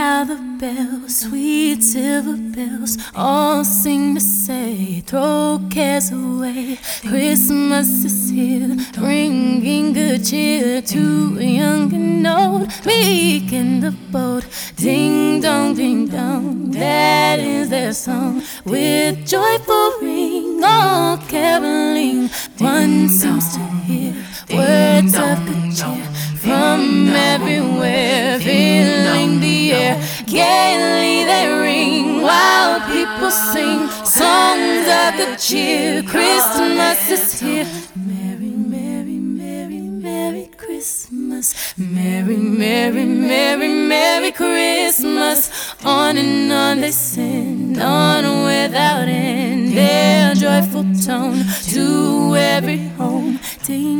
how the bells, sweet silver bells, all sing to say, throw cares away. Christmas is here, bringing good cheer to young and old, meek the boat. Ding dong, ding dong, that is their song. With joyful ring, all caroling, one seems to hear people sing songs of the cheer. Christmas is here. Merry, merry, merry, merry Christmas. Merry, merry, merry, merry Christmas. On and on they sing, on without end. Their joyful tone to every home. Ding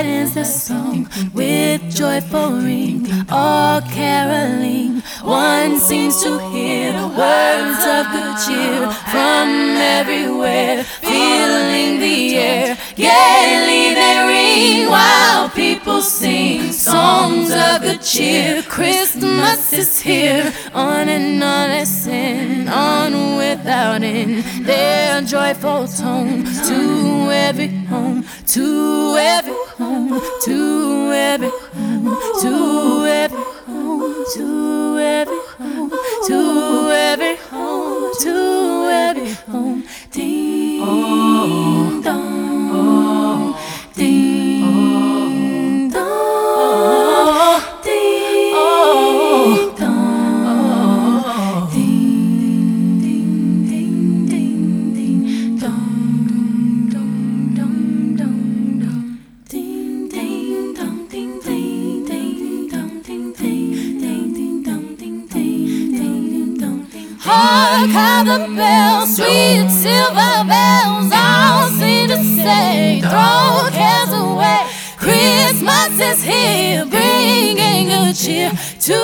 that is the song with joyful ring, all caroling. One seems to hear words of good cheer from everywhere, filling the air. Gaily they ring while people sing songs of good cheer. Christmas is here, on and on Their joyful tone to every home, to every home, to every home, to every home, to every Hark how the bells, sweet silver bells, all seem to say, throw cares away. Christmas is here, bringing good cheer to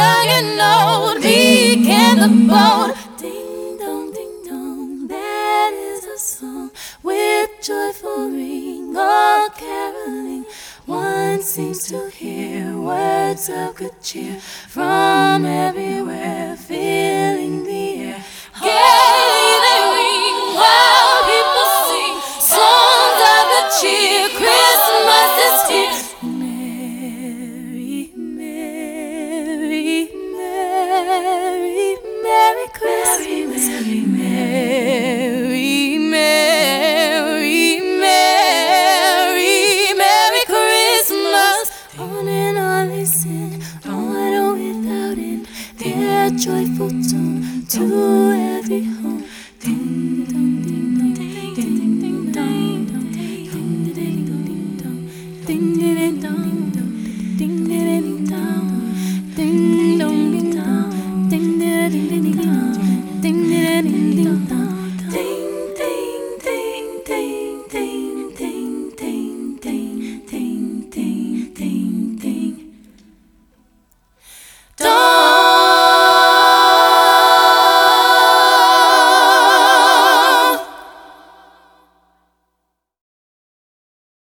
young and old, meek and the bold. Ding dong, ding dong, that is a song with joyful ring, all caroling. One seems to hear words of good cheer from everywhere, thing.